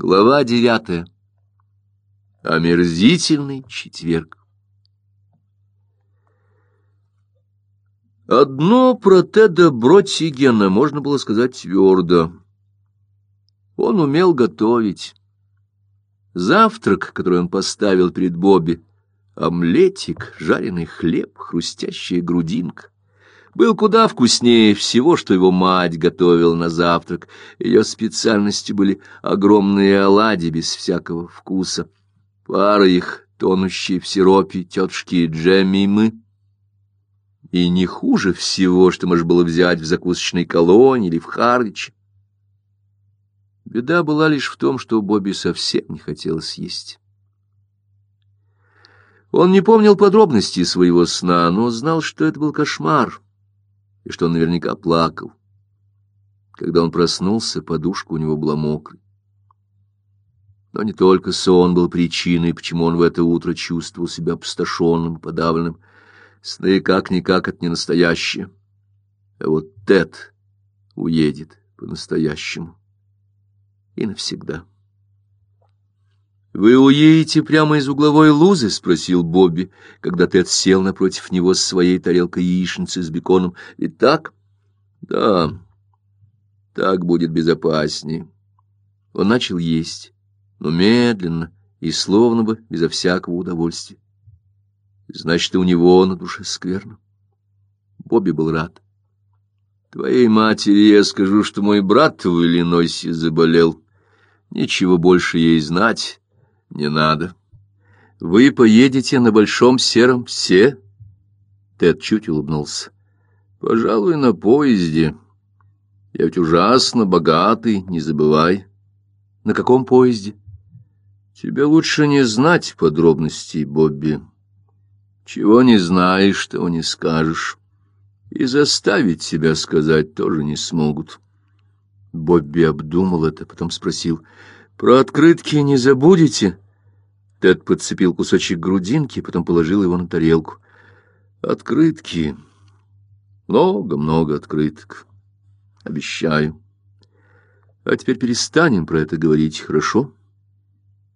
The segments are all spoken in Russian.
Глава девятая. Омерзительный четверг. Одно про Теда Бротигена можно было сказать твердо. Он умел готовить. Завтрак, который он поставил перед Бобби, омлетик, жареный хлеб, хрустящая грудинка, был куда вкуснее всего, что его мать готовила на завтрак. Ее специальностью были огромные оладьи без всякого вкуса. Пара их, тонущие в сиропе тетушки Джемимы. И не хуже всего, что можно было взять в закусочной колонии или в Харвиче. Беда была лишь в том, что Бобби совсем не хотелось есть. Он не помнил подробностей своего сна, но знал, что это был кошмар и что он наверняка плакал. Когда он проснулся, подушка у него была мокрой. Но не только сон был причиной, почему он в это утро чувствовал себя опустошенным подавленным. Сны как-никак это не настоящее. А вот Тед уедет по-настоящему и навсегда. «Вы уедете прямо из угловой лузы?» — спросил Бобби, когда Тед сел напротив него с своей тарелкой яичницы с беконом. «Ведь так?» «Да, так будет безопаснее». Он начал есть, но медленно и словно бы безо всякого удовольствия. Значит, и у него на душе скверно. Бобби был рад. «Твоей матери я скажу, что мой брат в Иллинойсе заболел. Ничего больше ей знать» Не надо. Вы поедете на большом сером все? Тед чуть улыбнулся. Пожалуй, на поезде. Я ведь ужасно богатый, не забывай. На каком поезде? Тебе лучше не знать подробностей, Бобби. Чего не знаешь, того не скажешь. И заставить себя сказать тоже не смогут. Бобби обдумал это, потом спросил — «Про открытки не забудете?» Тед подцепил кусочек грудинки, потом положил его на тарелку. «Открытки. Много-много открыток. Обещаю. А теперь перестанем про это говорить, хорошо?»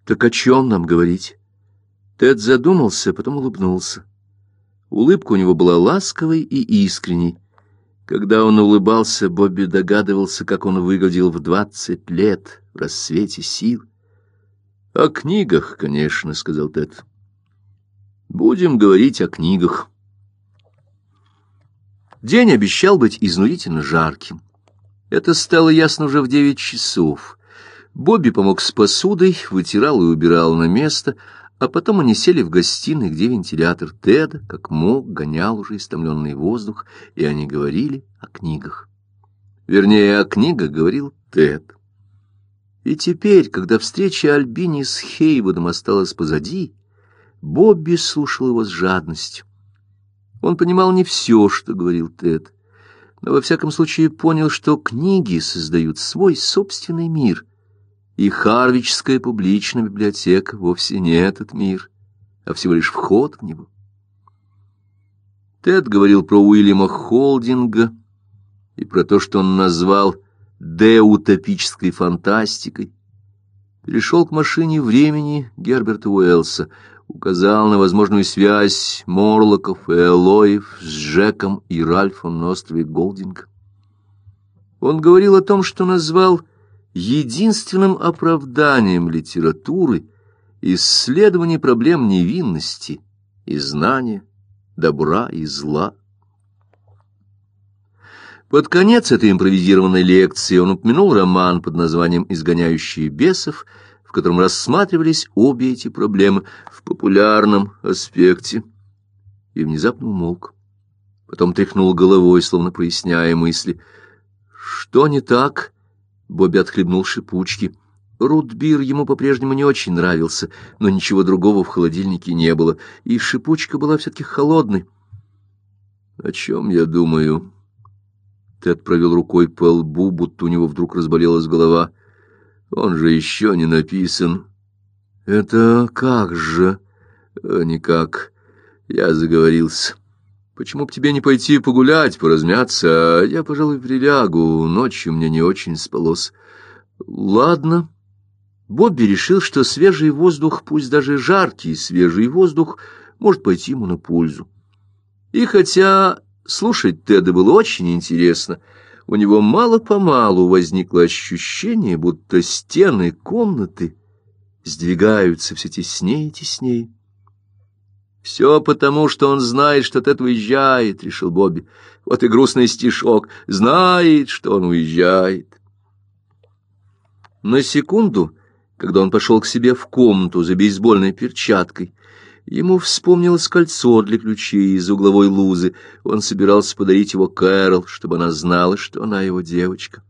«Так о чем нам говорить?» Тед задумался, потом улыбнулся. Улыбка у него была ласковой и искренней. Когда он улыбался, Бобби догадывался, как он выглядел в двадцать лет — в рассвете сил. — О книгах, конечно, — сказал Тед. — Будем говорить о книгах. День обещал быть изнурительно жарким. Это стало ясно уже в девять часов. Бобби помог с посудой, вытирал и убирал на место, а потом они сели в гостиной, где вентилятор Теда, как мог, гонял уже истомленный воздух, и они говорили о книгах. Вернее, о книгах говорил Тед. И теперь, когда встреча Альбини с Хейвудом осталась позади, Бобби слушал его с жадностью. Он понимал не все, что говорил Тед, но во всяком случае понял, что книги создают свой собственный мир, и Харвичская публичная библиотека вовсе не этот мир, а всего лишь вход в него. Тед говорил про Уильяма Холдинга и про то, что он назвал деутопической фантастикой, перешел к машине времени Герберта Уэллса, указал на возможную связь Морлоков и Элоев с Джеком и Ральфом на острове Голдинг. Он говорил о том, что назвал единственным оправданием литературы исследование проблем невинности и знания, добра и зла. Под конец этой импровизированной лекции он упомянул роман под названием «Изгоняющие бесов», в котором рассматривались обе эти проблемы в популярном аспекте, и внезапно умолк. Потом тряхнул головой, словно проясняя мысли. «Что не так?» — Бобби отхлебнул шипучки. Рутбир ему по-прежнему не очень нравился, но ничего другого в холодильнике не было, и шипучка была все-таки холодной. «О чем я думаю?» Тед провел рукой по лбу, будто у него вдруг разболелась голова. Он же еще не написан. Это как же? «Э, никак. Я заговорился. Почему бы тебе не пойти погулять, поразмяться? Я, пожалуй, прилягу. Ночью мне не очень спалось. Ладно. Бобби решил, что свежий воздух, пусть даже жаркий свежий воздух, может пойти ему на пользу. И хотя слушать Теда было очень интересно, у него мало-помалу возникло ощущение, будто стены комнаты сдвигаются все теснее и теснее. «Все потому, что он знает, что Тед уезжает», — решил Бобби. «Вот и грустный стишок. Знает, что он уезжает». На секунду, когда он пошел к себе в комнату за бейсбольной перчаткой, ему вспомнилось кольцо для ключей из угловой лузы. Он собирался подарить его Кэрол, чтобы она знала, что она его девочка.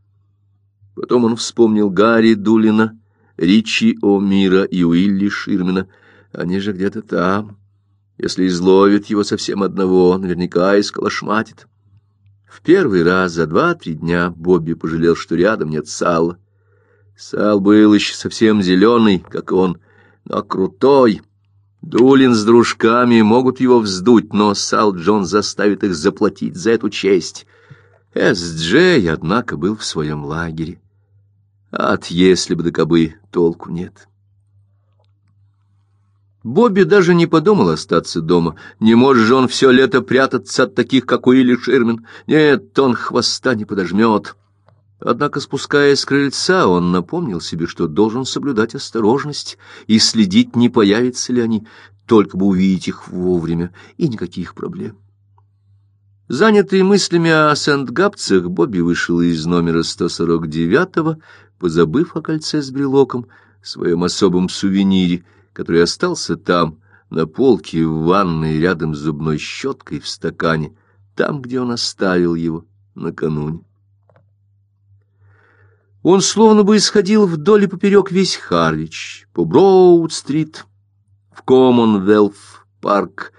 Потом он вспомнил Гарри Дулина, Ричи О'Мира и Уилли Ширмена. Они же где-то там. Если изловит его совсем одного, наверняка и сколошматит. В первый раз за два-три дня Бобби пожалел, что рядом нет сала. Сал был еще совсем зеленый, как он, но крутой. Дулин с дружками могут его вздуть, но Сал Джон заставит их заплатить за эту честь. Эс-Джей, однако, был в своем лагере. От если бы да кобы толку нет. Бобби даже не подумал остаться дома. Не может же он все лето прятаться от таких, как Уилли Ширмен. Нет, он хвоста не подожмет. Однако, спускаясь с крыльца, он напомнил себе, что должен соблюдать осторожность и следить, не появятся ли они, только бы увидеть их вовремя, и никаких проблем. Занятый мыслями о Сент-Гапцах, Бобби вышел из номера 149-го, позабыв о кольце с брелоком, своем особом сувенире, который остался там, на полке в ванной, рядом с зубной щеткой в стакане, там, где он оставил его накануне. Он словно бы исходил вдоль и поперек весь Харвич, по Броуд-стрит, в Коммонвелф-парк,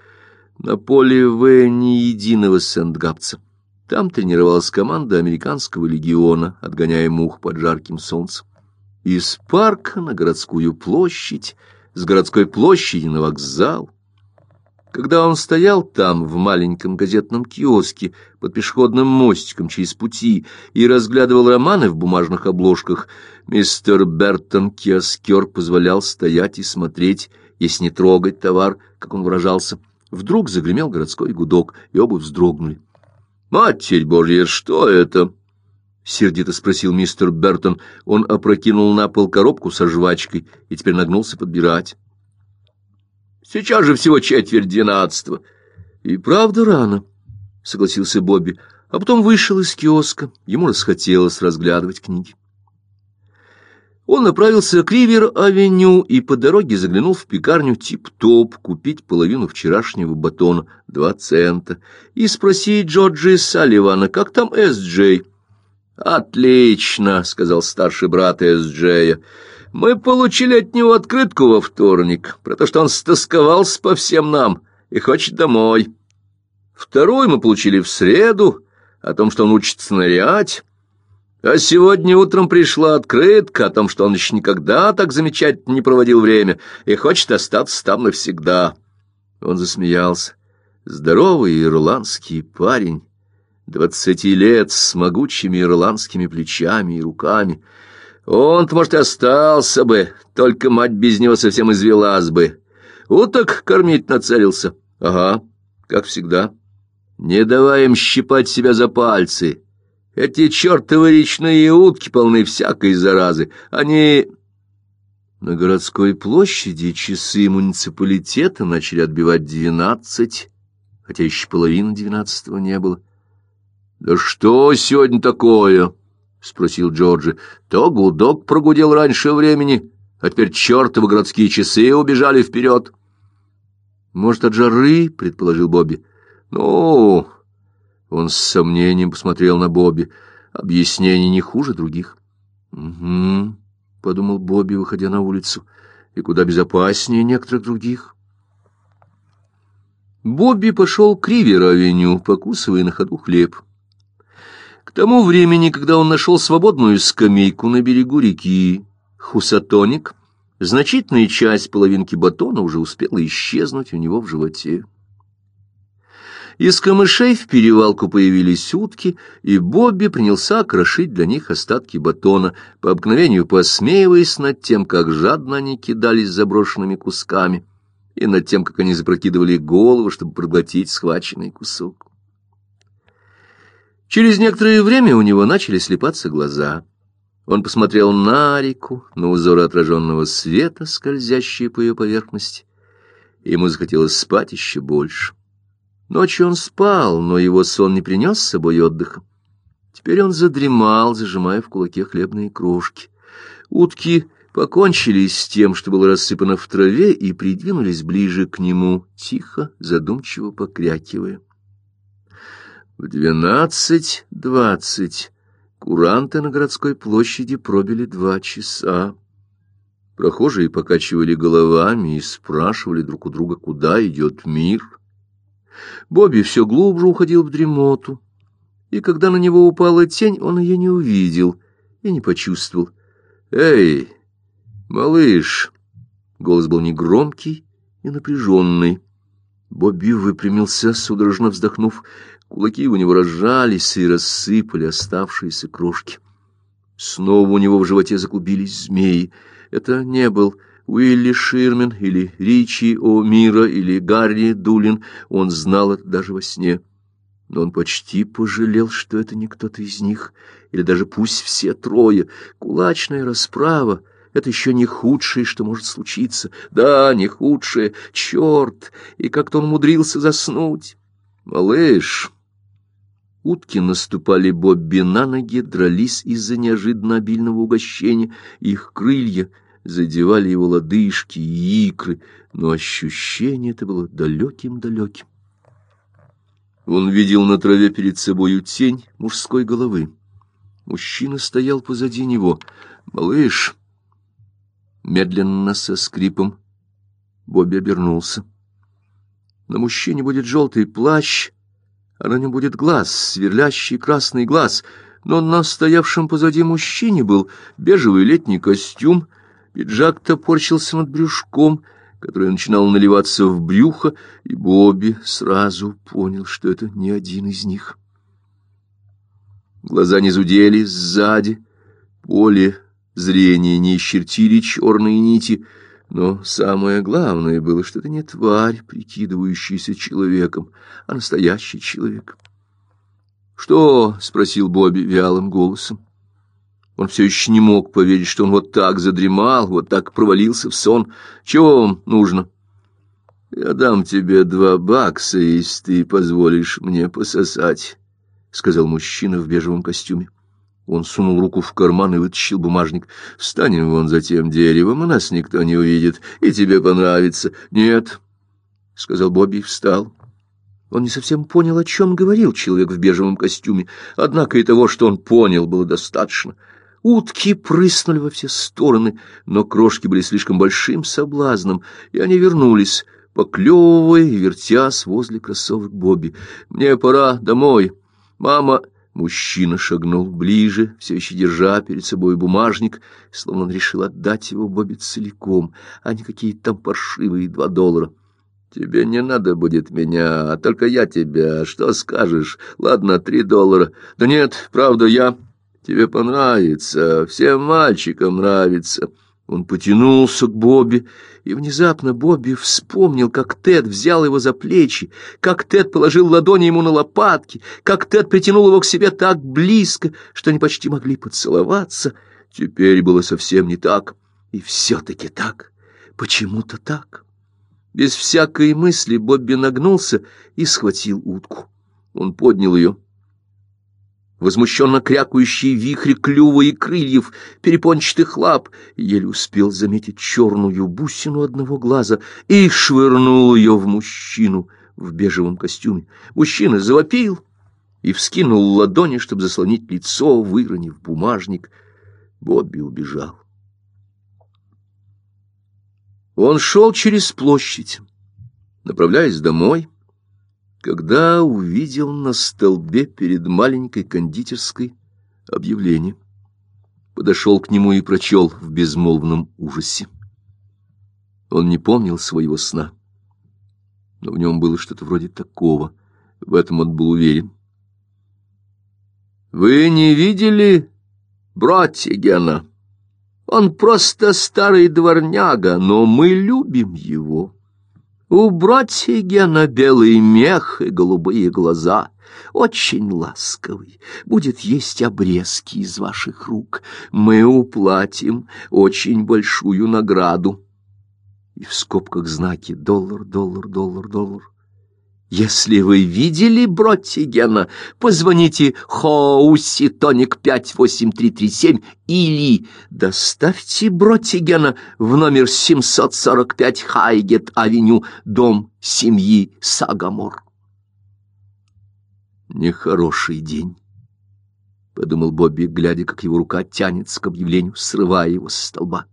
на поле В ни единого Сент-Гапца. Там тренировалась команда американского легиона, отгоняя мух под жарким солнцем. Из парка на городскую площадь, с городской площади на вокзал, когда он стоял там, в маленьком газетном киоске, под пешеходным мостиком через пути, и разглядывал романы в бумажных обложках, мистер Бертон киоскер позволял стоять и смотреть, если не трогать товар, как он выражался. Вдруг загремел городской гудок, и оба вздрогнули. «Матерь Божья, что это?» — сердито спросил мистер Бертон. Он опрокинул на пол коробку со жвачкой и теперь нагнулся подбирать. Сейчас же всего четверть двенадцатого. И правда рано, — согласился Бобби, а потом вышел из киоска. Ему расхотелось разглядывать книги. Он направился к Ривер-авеню и по дороге заглянул в пекарню «Тип-топ» купить половину вчерашнего батона, два цента, и спросить Джорджи Салливана, как там Эс-Джей. «Отлично», — сказал старший брат Эс-Джея. Мы получили от него открытку во вторник, про то, что он стосковался по всем нам и хочет домой. Вторую мы получили в среду, о том, что он учится нырять. А сегодня утром пришла открытка о том, что он еще никогда так замечательно не проводил время и хочет остаться там навсегда. Он засмеялся. Здоровый ирландский парень, двадцати лет, с могучими ирландскими плечами и руками — он-то, может, и остался бы, только мать без него совсем извелась бы. Уток кормить нацелился. Ага, как всегда. Не давай им щипать себя за пальцы. Эти чертовы речные утки полны всякой заразы. Они... На городской площади часы муниципалитета начали отбивать двенадцать, хотя еще половины двенадцатого не было. «Да что сегодня такое?» — спросил Джорджи. — То гудок прогудел раньше времени, а теперь чертовы городские часы убежали вперед. — Может, от жары, — предположил Бобби. — Ну... Он с сомнением посмотрел на Бобби. Объяснение не хуже других. — Угу, — подумал Бобби, выходя на улицу, — и куда безопаснее некоторых других. Бобби пошел к Ривер-авеню, покусывая на ходу хлеб. Тому времени, когда он нашел свободную скамейку на берегу реки Хусатоник, значительная часть половинки батона уже успела исчезнуть у него в животе. Из камышей в перевалку появились утки, и Бобби принялся крошить для них остатки батона, по обыкновению посмеиваясь над тем, как жадно они кидались заброшенными кусками, и над тем, как они запрокидывали голову, чтобы проглотить схваченный кусок. Через некоторое время у него начали слепаться глаза. Он посмотрел на реку, на узоры отраженного света, скользящие по ее поверхности. Ему захотелось спать еще больше. Ночью он спал, но его сон не принес с собой отдыха. Теперь он задремал, зажимая в кулаке хлебные крошки. Утки покончили с тем, что было рассыпано в траве, и придвинулись ближе к нему, тихо, задумчиво покрякивая. В двенадцать двадцать куранты на городской площади пробили два часа. Прохожие покачивали головами и спрашивали друг у друга, куда идет мир — Бобби все глубже уходил в дремоту, и когда на него упала тень, он ее не увидел и не почувствовал. «Эй, малыш!» Голос был негромкий и напряженный. Бобби выпрямился, судорожно вздохнув. Кулаки у него разжались и рассыпали оставшиеся крошки. Снова у него в животе заклубились змеи. Это не был Уилли Ширмен или Ричи О'Мира или Гарри Дулин, он знал это даже во сне. Но он почти пожалел, что это не кто-то из них, или даже пусть все трое. Кулачная расправа — это еще не худшее, что может случиться. Да, не худшее, черт! И как-то он умудрился заснуть. Малыш... Утки наступали Бобби на ноги, дрались из-за неожиданно обильного угощения, их крылья — задевали его лодыжки и икры, но ощущение это было далеким-далеким. Он видел на траве перед собою тень мужской головы. Мужчина стоял позади него. «Малыш!» Медленно, со скрипом, Бобби обернулся. На мужчине будет желтый плащ, а на нем будет глаз, сверлящий красный глаз, но на стоявшем позади мужчине был бежевый летний костюм — Пиджак топорщился над брюшком, который начинал наливаться в брюхо, и Бобби сразу понял, что это не один из них. Глаза не зудели сзади, поле зрения не исчертили черные нити, но самое главное было, что это не тварь, прикидывающаяся человеком, а настоящий человек. «Что?» — спросил Бобби вялым голосом. Он все еще не мог поверить, что он вот так задремал, вот так провалился в сон. Чего вам нужно? Я дам тебе два бакса, если ты позволишь мне пососать, — сказал мужчина в бежевом костюме. Он сунул руку в карман и вытащил бумажник. «Встанем вон за тем деревом, и нас никто не увидит, и тебе понравится». «Нет», — сказал Бобби и встал. Он не совсем понял, о чем говорил человек в бежевом костюме, однако и того, что он понял, было достаточно — Утки прыснули во все стороны, но крошки были слишком большим соблазном, и они вернулись, поклевывая и вертясь возле кроссовок Бобби. «Мне пора домой. Мама...» Мужчина шагнул ближе, все еще держа перед собой бумажник, словно он решил отдать его Бобби целиком, а не какие-то там паршивые два доллара. «Тебе не надо будет меня, а только я тебя. Что скажешь? Ладно, три доллара. Да нет, правда, я...» Тебе понравится, всем мальчикам нравится. Он потянулся к Бобби, и внезапно Бобби вспомнил, как Тед взял его за плечи, как Тед положил ладони ему на лопатки, как Тед притянул его к себе так близко, что они почти могли поцеловаться. Теперь было совсем не так, и все-таки так, почему-то так. Без всякой мысли Бобби нагнулся и схватил утку. Он поднял ее возмущенно крякающие вихри клюва и крыльев, перепончатых лап, еле успел заметить черную бусину одного глаза и швырнул ее в мужчину в бежевом костюме. Мужчина завопил и вскинул ладони, чтобы заслонить лицо, выронив бумажник. Бобби убежал. Он шел через площадь, направляясь домой, когда увидел на столбе перед маленькой кондитерской объявление. Подошел к нему и прочел в безмолвном ужасе. Он не помнил своего сна, но в нем было что-то вроде такого. В этом он был уверен. «Вы не видели Бротигена? Он просто старый дворняга, но мы любим его. У Бротигена белый мех и голубые глаза» очень ласковый, будет есть обрезки из ваших рук. Мы уплатим очень большую награду. И в скобках знаки доллар, доллар, доллар, доллар. Если вы видели Броттигена, позвоните Хоуси Тоник 58337 или доставьте Броттигена в номер 745 Хайгет-авеню, дом семьи Сагамор. Нехороший день, — подумал Бобби, глядя, как его рука тянется к объявлению, срывая его со столба.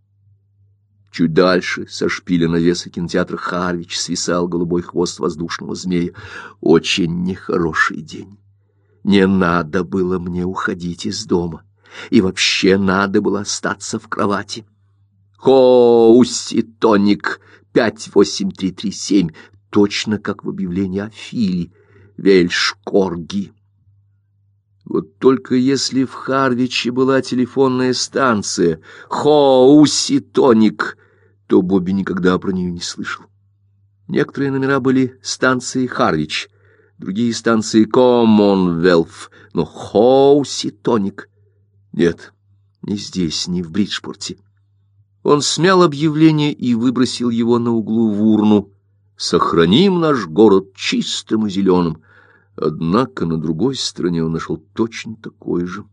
Чуть дальше, со шпиля навеса кинотеатра Харвич, свисал голубой хвост воздушного змея. Очень нехороший день. Не надо было мне уходить из дома, и вообще надо было остаться в кровати. Хоуси тоник 58337, точно как в объявлении о Филе. Вельшкорги. Вот только если в Харвиче была телефонная станция Хоуси-Тоник, то Бобби никогда про нее не слышал. Некоторые номера были станции Харвич, другие станции Коммонвелф, но Хоуси-Тоник нет, ни здесь, ни в Бриджпорте. Он смял объявление и выбросил его на углу в урну. «Сохраним наш город чистым и зеленым». Однако на другой стороне он нашел точно такой же.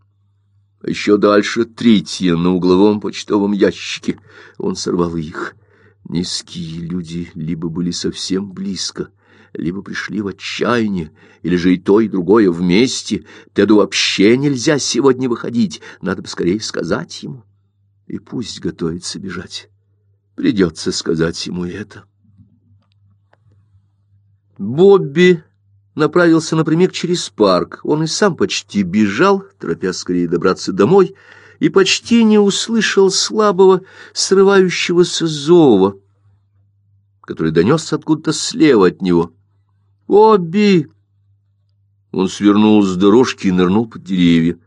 Еще дальше третье на угловом почтовом ящике. Он сорвал их. Низкие люди либо были совсем близко, либо пришли в отчаяние, или же и то, и другое вместе. Теду вообще нельзя сегодня выходить, надо бы скорее сказать ему. И пусть готовится бежать. Придется сказать ему это. Бобби направился напрямик через парк. Он и сам почти бежал, торопясь скорее добраться домой, и почти не услышал слабого, срывающегося зова, который донесся откуда-то слева от него. «Обби!» Он свернул с дорожки и нырнул под деревья.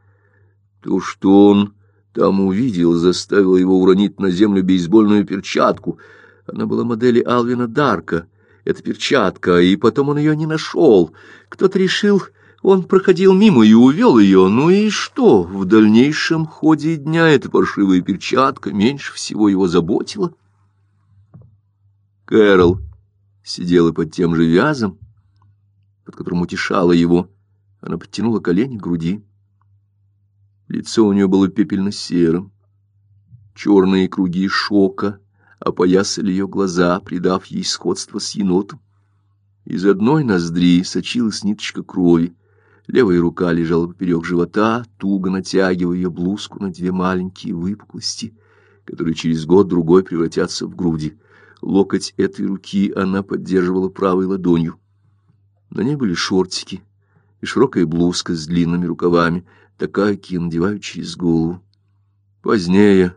То, что он там увидел, заставило его уронить на землю бейсбольную перчатку. Она была модели Алвина Дарка — эта перчатка, и потом он ее не нашел. Кто-то решил, он проходил мимо и увел ее. Ну и что? В дальнейшем ходе дня эта паршивая перчатка меньше всего его заботила. Кэрол сидела под тем же вязом, под которым утешала его. Она подтянула колени к груди. Лицо у нее было пепельно-серым. Черные круги шока опоясали ее глаза, придав ей сходство с енотом. Из одной ноздри сочилась ниточка крови. Левая рука лежала поперек живота, туго натягивая ее блузку на две маленькие выпуклости, которые через год-другой превратятся в груди. Локоть этой руки она поддерживала правой ладонью. На ней были шортики и широкая блузка с длинными рукавами, такая, какие надевают через голову. Позднее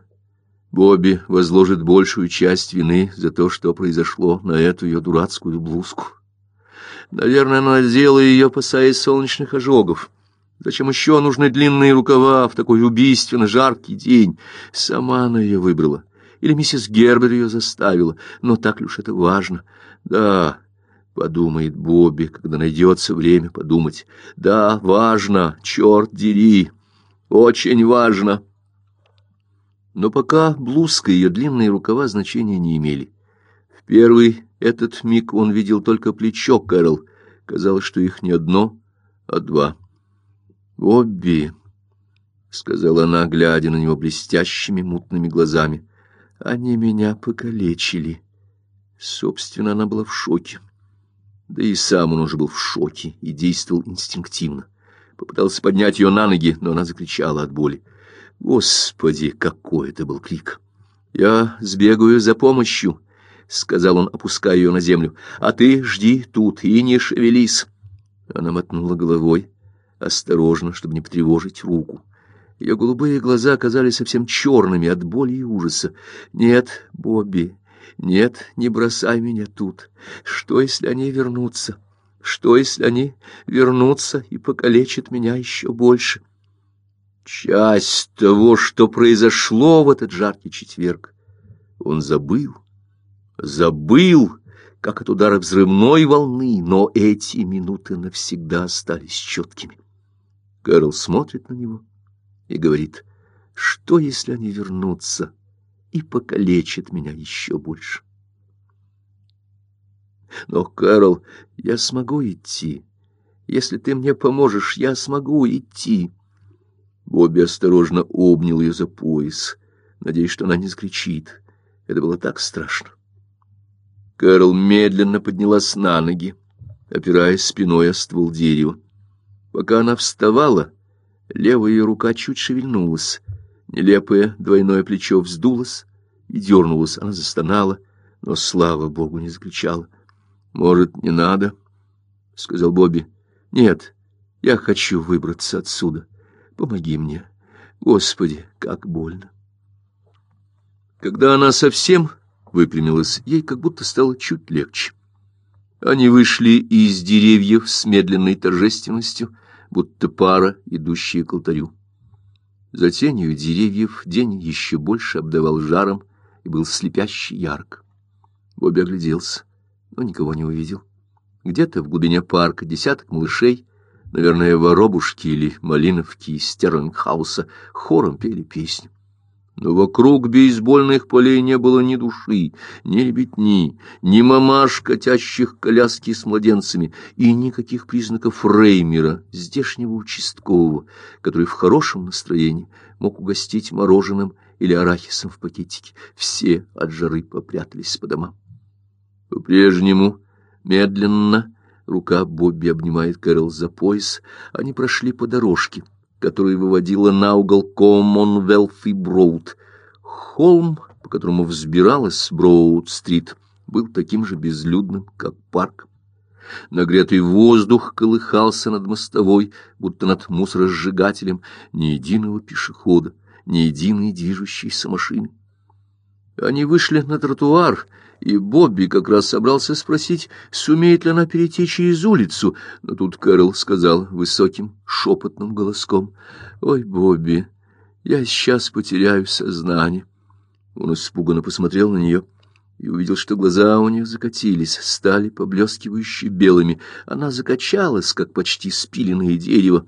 Бобби возложит большую часть вины за то, что произошло на эту ее дурацкую блузку. Наверное, она надела ее, опасаясь солнечных ожогов. Зачем еще нужны длинные рукава в такой убийственно жаркий день? Сама она ее выбрала. Или миссис Гербер ее заставила. Но так ли уж это важно? Да, подумает Бобби, когда найдется время подумать. Да, важно, черт дери, очень важно. Но пока блузка и ее длинные рукава значения не имели. В первый этот миг он видел только плечо Кэрол. Казалось, что их не одно, а два. «Обби», — сказала она, глядя на него блестящими мутными глазами, — «они меня покалечили». Собственно, она была в шоке. Да и сам он уже был в шоке и действовал инстинктивно. Попытался поднять ее на ноги, но она закричала от боли. Господи, какой это был крик! «Я сбегаю за помощью», — сказал он, опуская ее на землю. «А ты жди тут и не шевелись». Она мотнула головой, осторожно, чтобы не потревожить руку. Ее голубые глаза оказались совсем черными от боли и ужаса. «Нет, Бобби, нет, не бросай меня тут. Что, если они вернутся? Что, если они вернутся и покалечат меня еще больше? Часть того, что произошло в этот жаркий четверг, он забыл. Забыл, как от удара взрывной волны, но эти минуты навсегда остались четкими. Кэрол смотрит на него и говорит, что, если они вернутся и покалечат меня еще больше? Но, Кэрол, я смогу идти. Если ты мне поможешь, я смогу идти. Бобби осторожно обнял ее за пояс, надеясь, что она не закричит. Это было так страшно. Кэрол медленно поднялась на ноги, опираясь спиной о ствол дерева. Пока она вставала, левая рука чуть шевельнулась. Нелепое двойное плечо вздулось и дернулось. Она застонала, но, слава богу, не закричала. «Может, не надо?» — сказал Бобби. «Нет, я хочу выбраться отсюда. Помоги мне. Господи, как больно!» Когда она совсем выпрямилась, ей как будто стало чуть легче. Они вышли из деревьев с медленной торжественностью, будто пара, идущая к алтарю. За тенью деревьев день еще больше обдавал жаром и был слепяще ярк. Бобби огляделся но никого не увидел. Где-то в глубине парка десяток малышей, наверное, воробушки или малиновки из Стерлингхауса, хором пели песню. Но вокруг бейсбольных полей не было ни души, ни ребятни, ни мамаш, катящих коляски с младенцами, и никаких признаков Реймера, здешнего участкового, который в хорошем настроении мог угостить мороженым или арахисом в пакетике. Все от жары попрятались по домам. По-прежнему, медленно, рука Бобби обнимает Кэрол за пояс. Они прошли по дорожке, которая выводила на угол Коммонвелф и Броуд. Холм, по которому взбиралась Броуд-стрит, был таким же безлюдным, как парк. Нагретый воздух колыхался над мостовой, будто над мусоросжигателем, ни единого пешехода, ни единой движущейся машины. Они вышли на тротуар, и Бобби как раз собрался спросить, сумеет ли она перейти через улицу, но тут Кэрол сказал высоким, шепотным голоском, «Ой, Бобби, я сейчас потеряю сознание». Он испуганно посмотрел на нее и увидел, что глаза у нее закатились, стали поблескивающие белыми. Она закачалась, как почти спиленное дерево.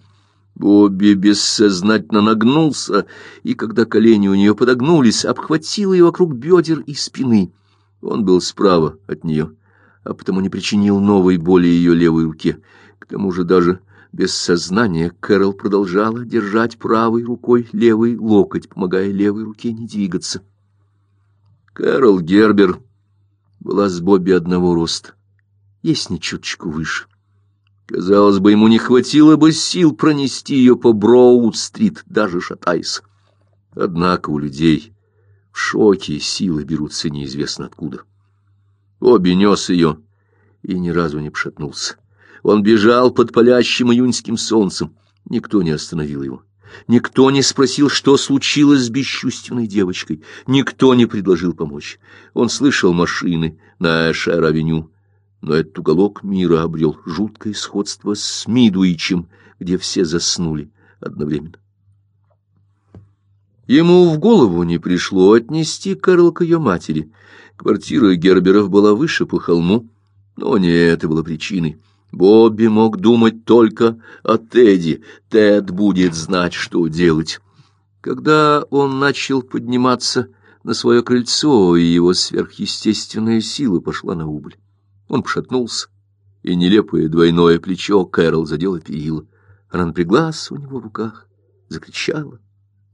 Бобби бессознательно нагнулся, и, когда колени у нее подогнулись, обхватил ее вокруг бедер и спины. Он был справа от нее, а потому не причинил новой боли ее левой руке. К тому же даже без сознания Кэрол продолжала держать правой рукой левый локоть, помогая левой руке не двигаться. Кэрол Гербер была с Бобби одного роста, есть не чуточку выше. Казалось бы, ему не хватило бы сил пронести ее по Броуд-стрит, даже шатаясь. Однако у людей в шоке силы берутся неизвестно откуда. Обе нес ее и ни разу не пошатнулся. Он бежал под палящим июньским солнцем. Никто не остановил его. Никто не спросил, что случилось с бесчувственной девочкой. Никто не предложил помочь. Он слышал машины на Эшер-авеню, но этот уголок мира обрел жуткое сходство с Мидуичем, где все заснули одновременно. Ему в голову не пришло отнести Кэрол к ее матери. Квартира Герберов была выше по холму, но не это было причиной. Бобби мог думать только о Теди. Тед будет знать, что делать. Когда он начал подниматься на свое крыльцо, и его сверхъестественная сила пошла на убыль. Он пошатнулся, и нелепое двойное плечо Кэрол задело перила. Она напряглась у него в руках, закричала.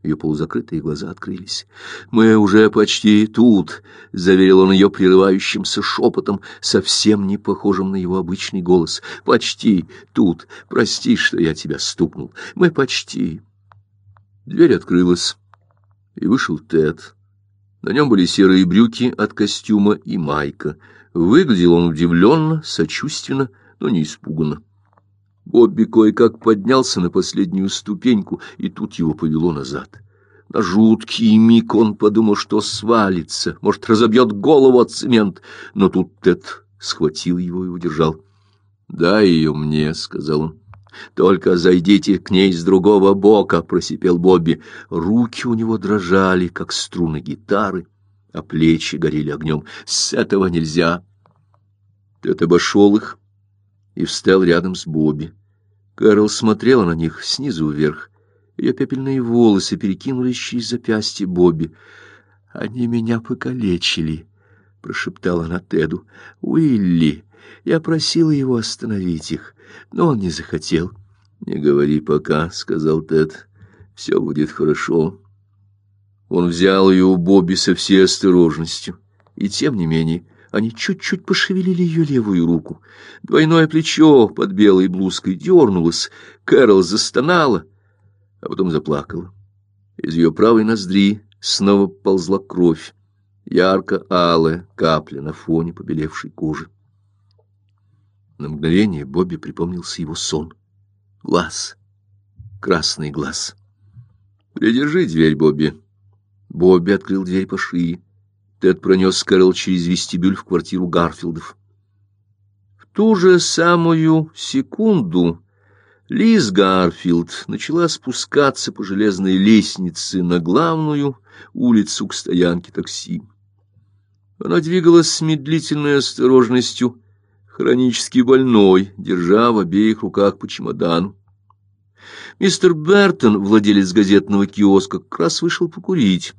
Ее полузакрытые глаза открылись. «Мы уже почти тут», — заверил он ее прерывающимся шепотом, совсем не похожим на его обычный голос. «Почти тут. Прости, что я тебя стукнул. Мы почти». Дверь открылась, и вышел Тед. На нем были серые брюки от костюма и майка. Выглядел он удивленно, сочувственно, но не испуганно. Бобби кое-как поднялся на последнюю ступеньку, и тут его повело назад. На жуткий миг он подумал, что свалится, может, разобьет голову от цемент, но тут Тед схватил его и удержал. «Дай ее мне», — сказал он. «Только зайдите к ней с другого бока», — просипел Бобби. Руки у него дрожали, как струны гитары, а плечи горели огнем. «С этого нельзя». Тед обошел их и встал рядом с Бобби. Кэрол смотрела на них снизу вверх. Ее пепельные волосы перекинулись через запястье Бобби. «Они меня покалечили», — прошептала она Теду. «Уилли, я просила его остановить их, но он не захотел». «Не говори пока», — сказал Тед. «Все будет хорошо». Он взял ее у Бобби со всей осторожностью, и тем не менее они чуть-чуть пошевелили ее левую руку. Двойное плечо под белой блузкой дернулось, Кэрол застонала, а потом заплакала. Из ее правой ноздри снова ползла кровь, ярко-алая капля на фоне побелевшей кожи. На мгновение Бобби припомнился его сон. Глаз. Красный глаз. «Придержи дверь, Бобби». Бобби открыл дверь пошире. Тед пронес Кэрол через вестибюль в квартиру Гарфилдов. В ту же самую секунду Лиз Гарфилд начала спускаться по железной лестнице на главную улицу к стоянке такси. Она двигалась с медлительной осторожностью, хронически больной, держа в обеих руках по чемодану. Мистер Бертон, владелец газетного киоска, как раз вышел покурить.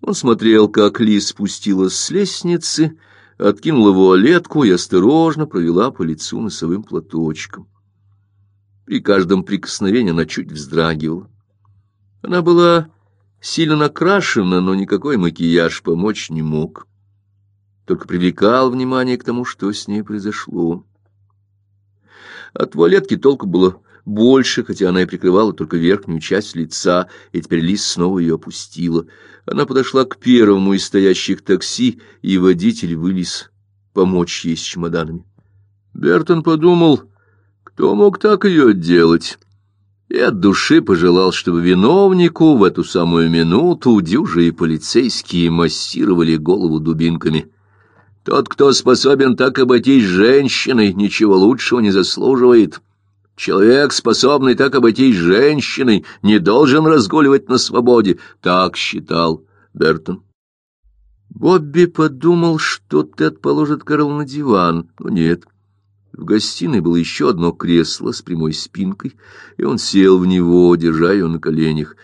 Он смотрел, как Лиз спустилась с лестницы, откинула вуалетку и осторожно провела по лицу носовым платочком. При каждом прикосновении она чуть вздрагивала. Она была сильно накрашена, но никакой макияж помочь не мог. Только привлекал внимание к тому, что с ней произошло. От вуалетки толку было больше, хотя она и прикрывала только верхнюю часть лица, и теперь Лиз снова ее опустила. Она подошла к первому из стоящих такси, и водитель вылез помочь ей с чемоданами. Бертон подумал, кто мог так ее делать, и от души пожелал, чтобы виновнику в эту самую минуту дюжи и полицейские массировали голову дубинками. Тот, кто способен так обойтись женщиной, ничего лучшего не заслуживает. Человек, способный так обойтись женщиной, не должен разгуливать на свободе, так считал Бертон. Бобби подумал, что Тед положит Карл на диван, но нет. В гостиной было еще одно кресло с прямой спинкой, и он сел в него, держа ее на коленях,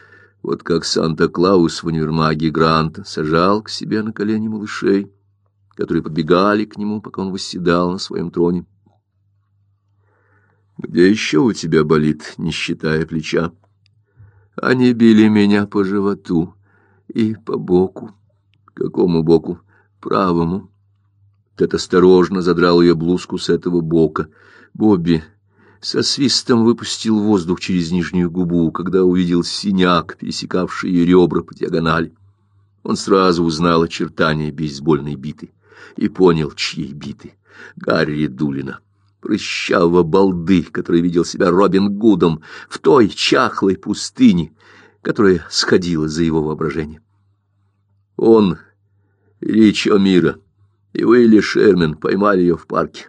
вот как Санта-Клаус в универмаге Гранта сажал к себе на колени малышей, которые подбегали к нему, пока он восседал на своем троне. Где еще у тебя болит, не считая плеча? Они били меня по животу и по боку. Какому боку? Правому. Тед осторожно задрал ее блузку с этого бока. Бобби со свистом выпустил воздух через нижнюю губу, когда увидел синяк, пересекавший ее ребра по диагонали. Он сразу узнал очертания бейсбольной биты и понял, чьей биты. Гарри Дулина прыщавого балды, который видел себя Робин Гудом в той чахлой пустыне, которая сходила за его воображение. Он, Ричо Мира и Уилли Шермен поймали ее в парке,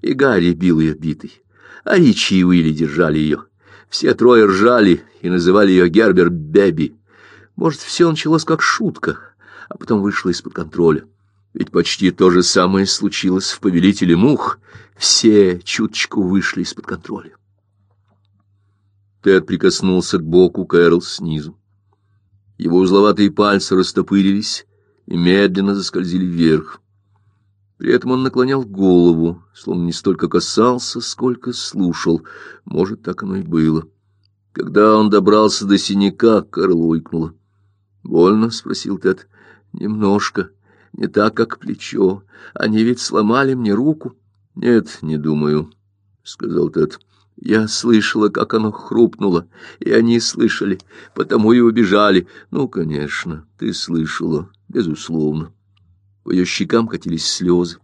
и Гарри бил ее битой, а Ричи и Уилли держали ее. Все трое ржали и называли ее Гербер Бэби. Может, все началось как шутка, а потом вышло из-под контроля. Ведь почти то же самое случилось в «Повелителе мух», все чуточку вышли из-под контроля. Тед прикоснулся к боку Кэрол снизу. Его узловатые пальцы растопырились и медленно заскользили вверх. При этом он наклонял голову, словно не столько касался, сколько слушал. Может, так оно и было. Когда он добрался до синяка, Кэрол уйкнула. «Больно?» — спросил Тед. «Немножко. Не так, как плечо. Они ведь сломали мне руку». Нет, не думаю, сказал Тед. Я слышала, как оно хрупнуло, и они слышали, потому и убежали. Ну, конечно, ты слышала, безусловно. По ее щекам катились слезы.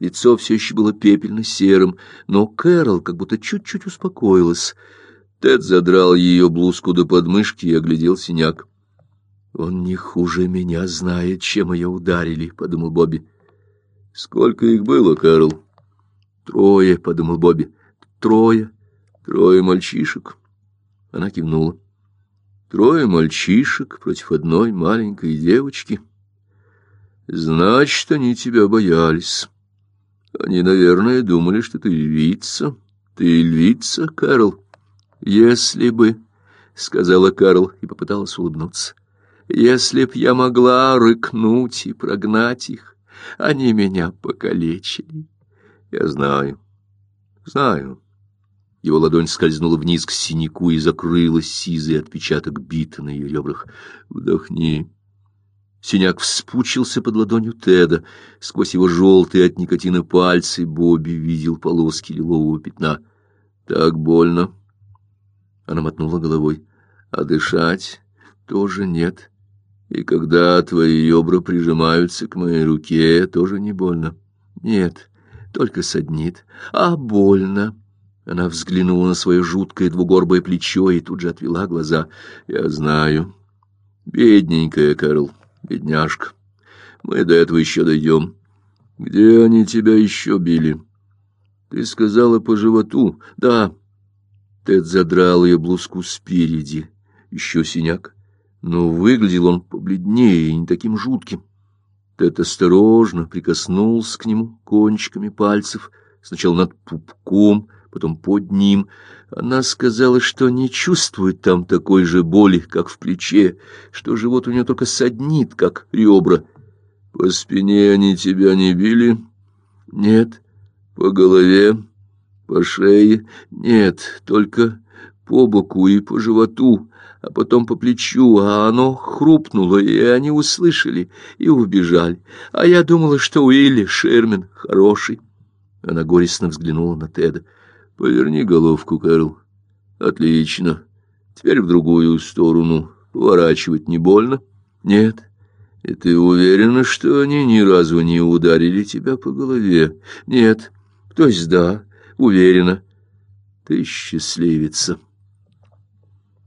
Лицо все еще было пепельно-серым, но Кэрол как будто чуть-чуть успокоилась. Тед задрал ее блузку до подмышки и оглядел синяк. «Он не хуже меня знает, чем ее ударили», — подумал Бобби. «Сколько их было, Кэрол?» Трое, — подумал Бобби. Трое. Трое мальчишек. Она кивнула. Трое мальчишек против одной маленькой девочки. Значит, они тебя боялись. Они, наверное, думали, что ты львица. Ты львица, Карл? Если бы, — сказала Карл и попыталась улыбнуться, — если б я могла рыкнуть и прогнать их, они меня покалечили. Я знаю, знаю. Его ладонь скользнула вниз к синяку и закрыла сизый отпечаток бита на ее ребрах. Вдохни. Синяк вспучился под ладонью Теда. Сквозь его желтые от никотина пальцы Бобби видел полоски лилового пятна. Так больно. Она мотнула головой. А дышать тоже нет. И когда твои ребра прижимаются к моей руке, тоже не больно. Нет, только саднит. А больно. Она взглянула на свое жуткое двугорбое плечо и тут же отвела глаза. Я знаю. Бедненькая Карл, бедняжка. Мы до этого еще дойдем. Где они тебя еще били? Ты сказала по животу. Да. Тед задрал ее блузку спереди. Еще синяк. Но выглядел он побледнее и не таким жутким. Тед осторожно прикоснулся к нему кончиками пальцев, сначала над пупком, потом под ним. Она сказала, что не чувствует там такой же боли, как в плече, что живот у нее только саднит, как ребра. По спине они тебя не били? Нет. По голове? По шее? Нет, только по боку и по животу а потом по плечу, а оно хрупнуло, и они услышали и убежали. А я думала, что Уилли Шермин хороший. Она горестно взглянула на Теда. — Поверни головку, Кэрол. — Отлично. Теперь в другую сторону. Поворачивать не больно? — Нет. — И ты уверена, что они ни разу не ударили тебя по голове? — Нет. — То есть да, уверена. — Ты счастливица. —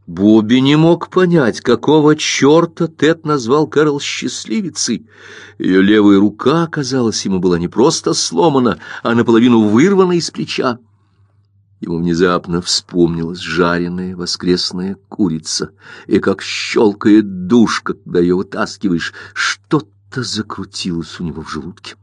Бобби не мог понять, какого черта Тед назвал Кэрол счастливицей. Ее левая рука, казалось, ему была не просто сломана, а наполовину вырвана из плеча. Ему внезапно вспомнилась жареная воскресная курица, и как щелкает душка, когда ее вытаскиваешь, что-то закрутилось у него в желудке.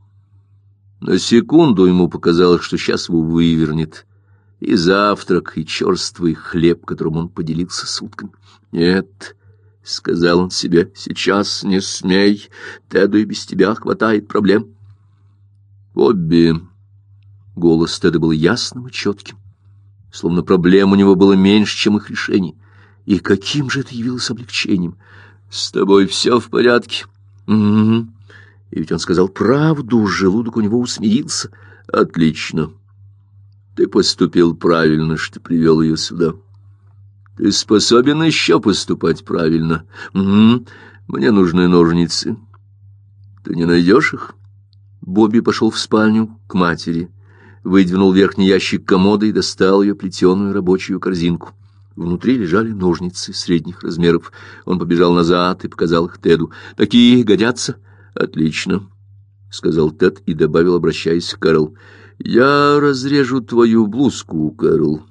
На секунду ему показалось, что сейчас его вывернет — и завтрак, и черствый хлеб, которым он поделился с утками. «Нет», — сказал он себе, — «сейчас не смей, Теду и без тебя хватает проблем». «Бобби», — голос Теда был ясным и четким, словно проблем у него было меньше, чем их решений. И каким же это явилось облегчением? «С тобой все в порядке?» «Угу». И ведь он сказал правду, желудок у него усмирился. «Отлично». Ты поступил правильно, что привел ее сюда. Ты способен еще поступать правильно. Угу. Мне нужны ножницы. Ты не найдешь их? Бобби пошел в спальню к матери, выдвинул верхний ящик комода и достал ее плетеную рабочую корзинку. Внутри лежали ножницы средних размеров. Он побежал назад и показал их Теду. «Такие годятся?» «Отлично», — сказал Тед и добавил, обращаясь к Кэрол. «Я разрежу твою блузку, Кэрол.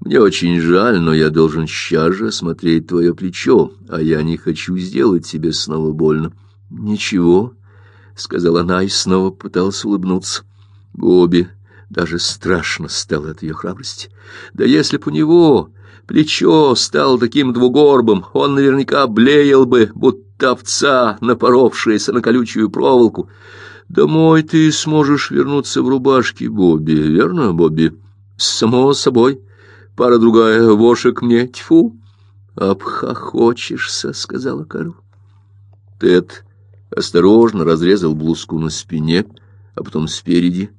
Мне очень жаль, но я должен сейчас же осмотреть твое плечо, а я не хочу сделать тебе снова больно». «Ничего», — сказала она и снова пыталась улыбнуться. Бобби даже страшно стало от ее храбрости. «Да если б у него плечо стало таким двугорбым, он наверняка блеял бы, будто овца, напоровшаяся на колючую проволоку». Домой ты сможешь вернуться в рубашке Бобби, верно, Бобби? Само собой. Пара-другая вошек мне, тьфу. Обхохочешься, — сказала Карл. Тед осторожно разрезал блузку на спине, а потом спереди,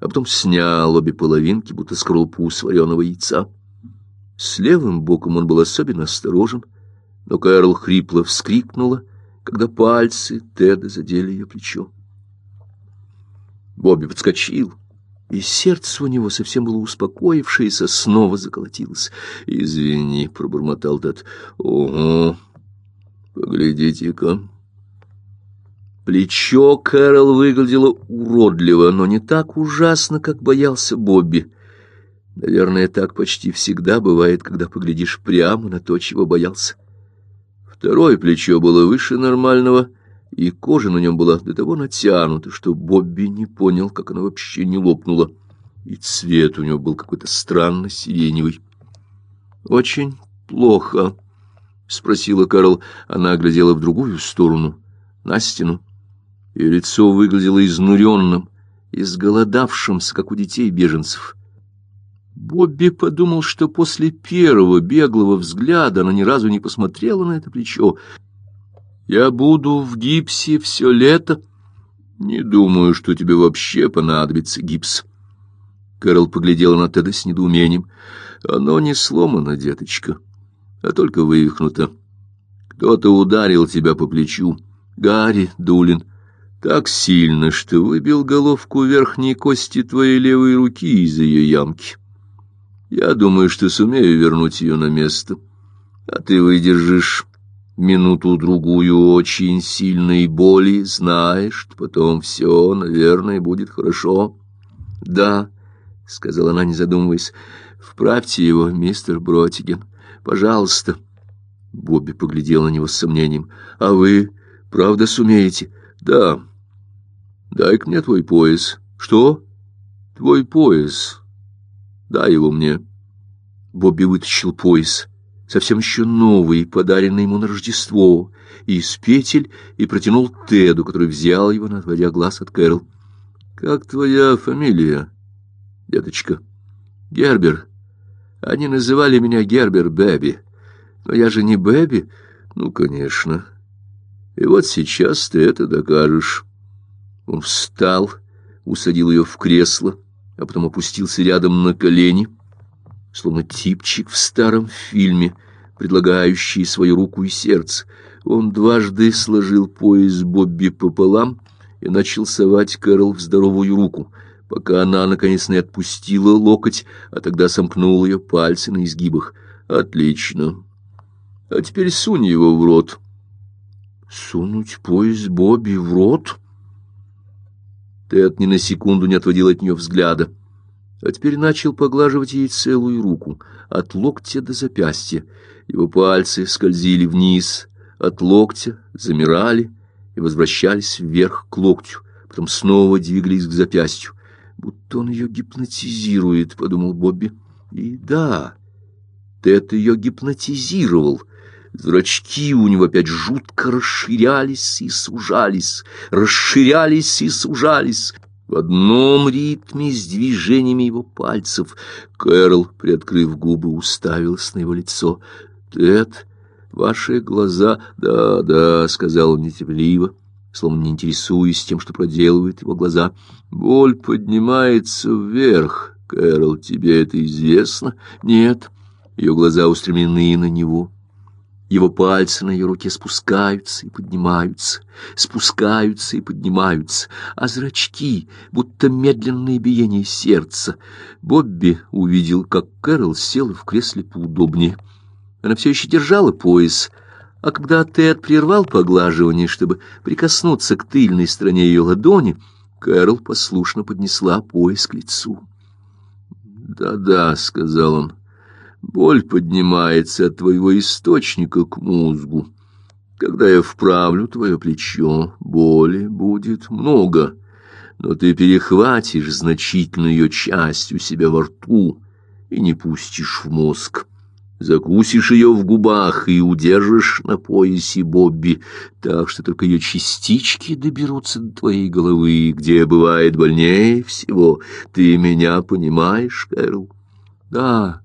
а потом снял обе половинки, будто скорлупу свареного яйца. С левым боком он был особенно осторожен, но Кэрол хрипло вскрикнула, когда пальцы Теда задели ее плечо. Бобби подскочил, и сердце у него, совсем было успокоившееся, снова заколотилось. «Извини», — пробормотал тот. «Ого, поглядите-ка». Плечо Кэрол выглядело уродливо, но не так ужасно, как боялся Бобби. Наверное, так почти всегда бывает, когда поглядишь прямо на то, чего боялся. Второе плечо было выше нормального, и кожа на нем была до того натянута, что Бобби не понял, как она вообще не лопнула, и цвет у него был какой-то странно сиреневый. «Очень плохо», — спросила Карл. Она оглядела в другую сторону, на стену. Ее лицо выглядело изнуренным, изголодавшимся, как у детей-беженцев. Бобби подумал, что после первого беглого взгляда она ни разу не посмотрела на это плечо. «Я буду в гипсе все лето». «Не думаю, что тебе вообще понадобится гипс». Кэрол поглядела на Теда с недоумением. «Оно не сломано, деточка, а только вывихнуто. Кто-то ударил тебя по плечу. Гарри Дулин» так сильно, что выбил головку верхней кости твоей левой руки из ее ямки. Я думаю, что сумею вернуть ее на место, а ты выдержишь минуту-другую очень сильной боли, знаешь, потом все, наверное, будет хорошо. — Да, — сказала она, не задумываясь, — вправьте его, мистер Бротиген, пожалуйста. Бобби поглядел на него с сомнением. — А вы правда сумеете? — Да. — Дай-ка мне твой пояс. Что? Твой пояс. Дай его мне. Бобби вытащил пояс, совсем еще новый, подаренный ему на Рождество, из петель и протянул Теду, который взял его, не отводя глаз от Кэрол. Как твоя фамилия, деточка? Гербер. Они называли меня Гербер Бэби. Но я же не Бэби. Ну, конечно. И вот сейчас ты это докажешь. Он встал, усадил ее в кресло, а потом опустился рядом на колени, словно типчик в старом фильме, предлагающий свою руку и сердце. Он дважды сложил пояс Бобби пополам и начал совать Кэрол в здоровую руку, пока она, наконец, не отпустила локоть, а тогда сомкнула ее пальцы на изгибах. «Отлично. А теперь сунь его в рот». «Сунуть пояс Бобби в рот?» Тед ни на секунду не отводил от нее взгляда, а теперь начал поглаживать ей целую руку, от локтя до запястья. Его пальцы скользили вниз, от локтя замирали и возвращались вверх к локтю, потом снова двигались к запястью. «Будто он ее гипнотизирует», — подумал Бобби. «И да, Тед ее гипнотизировал». Зрачки у него опять жутко расширялись и сужались, расширялись и сужались. В одном ритме с движениями его пальцев Кэрол, приоткрыв губы, уставилась на его лицо. «Тед, ваши глаза...» «Да, да», — сказал он нетерпеливо, словно не интересуясь тем, что проделывают его глаза. «Боль поднимается вверх. Кэрол, тебе это известно?» «Нет». Ее глаза устремлены на него. Его пальцы на ее руке спускаются и поднимаются, спускаются и поднимаются, а зрачки, будто медленное биение сердца. Бобби увидел, как Кэрол села в кресле поудобнее. Она все еще держала пояс, а когда Тед прервал поглаживание, чтобы прикоснуться к тыльной стороне ее ладони, Кэрол послушно поднесла пояс к лицу. «Да-да», — сказал он, — Боль поднимается от твоего источника к мозгу. Когда я вправлю твое плечо, боли будет много, но ты перехватишь значительную ее часть у себя во рту и не пустишь в мозг. Закусишь ее в губах и удержишь на поясе Бобби, так что только ее частички доберутся до твоей головы, где бывает больнее всего. Ты меня понимаешь, Кэрол? Да,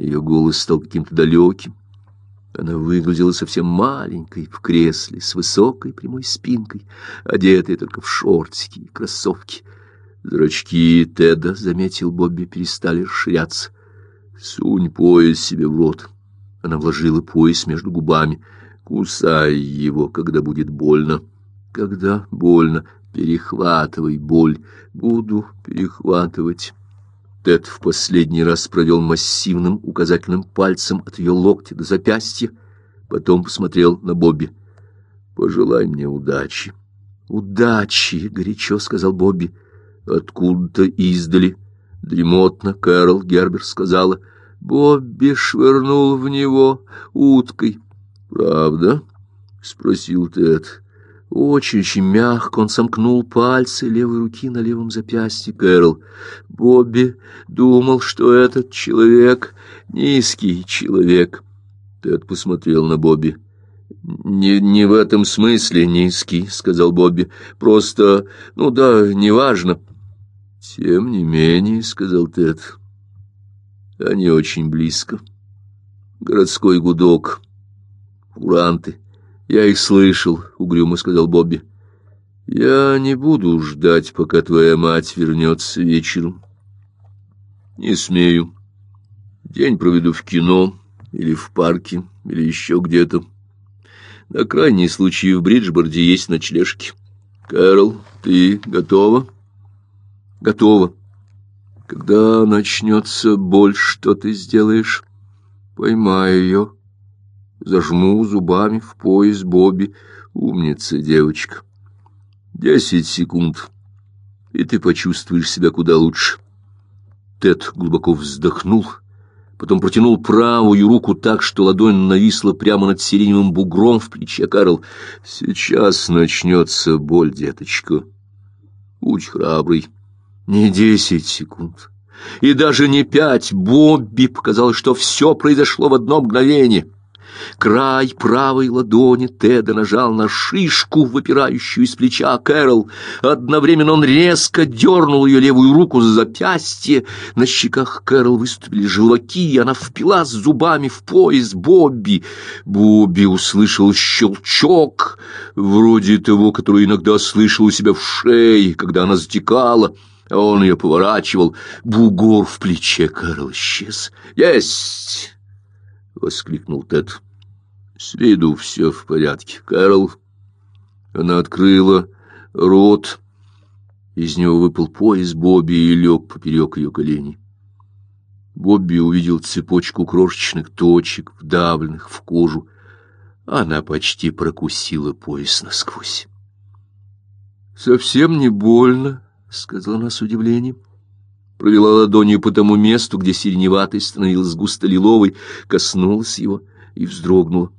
ее голос стал каким-то далеким. Она выглядела совсем маленькой в кресле с высокой прямой спинкой, одетая только в шортики и кроссовки. Зрачки Теда, заметил Бобби, перестали расширяться. «Сунь пояс себе в рот». Она вложила пояс между губами. «Кусай его, когда будет больно». «Когда больно, перехватывай боль. Буду перехватывать». Тед в последний раз провел массивным указательным пальцем от ее локтя до запястья, потом посмотрел на Бобби. «Пожелай мне удачи». «Удачи!» — горячо сказал Бобби. Откуда-то издали. Дремотно Кэрол Гербер сказала. Бобби швырнул в него уткой. «Правда?» — спросил Тед. Очень-очень мягко он сомкнул пальцы левой руки на левом запястье Кэрол. Бобби думал, что этот человек — низкий человек. Тед посмотрел на Бобби. «Не, не в этом смысле низкий», — сказал Бобби. «Просто, ну да, неважно». «Тем не менее», — сказал Тед, — «они очень близко. Городской гудок, куранты». Я их слышал, — угрюмо сказал Бобби. Я не буду ждать, пока твоя мать вернется вечером. Не смею. День проведу в кино или в парке, или еще где-то. На крайний случай в Бриджборде есть ночлежки. Кэрол, ты готова? Готова. Когда начнется боль, что ты сделаешь? Поймай ее зажму зубами в пояс Бобби. Умница, девочка. Десять секунд, и ты почувствуешь себя куда лучше. Тед глубоко вздохнул, потом протянул правую руку так, что ладонь нависла прямо над сиреневым бугром в плече Карл. Сейчас начнется боль, деточка. Будь храбрый. Не десять секунд. И даже не пять. Бобби показалось, что все произошло в одно мгновение. Край правой ладони Теда нажал на шишку, выпирающую из плеча Кэрол. Одновременно он резко дернул ее левую руку за запястье. На щеках Кэрол выступили желваки, и она впилась зубами в пояс Бобби. Бобби услышал щелчок, вроде того, который иногда слышал у себя в шее, когда она затекала. А он ее поворачивал. Бугор в плече Кэрол исчез. «Есть!» — воскликнул Тед. С виду все в порядке. Кэрол... Она открыла рот. Из него выпал пояс Бобби и лег поперек ее коленей. Бобби увидел цепочку крошечных точек, вдавленных в кожу. Она почти прокусила пояс насквозь. «Совсем не больно», — сказала она с удивлением. Провела ладонью по тому месту, где сиреневатой становилась густо-лиловой, коснулась его и вздрогнула.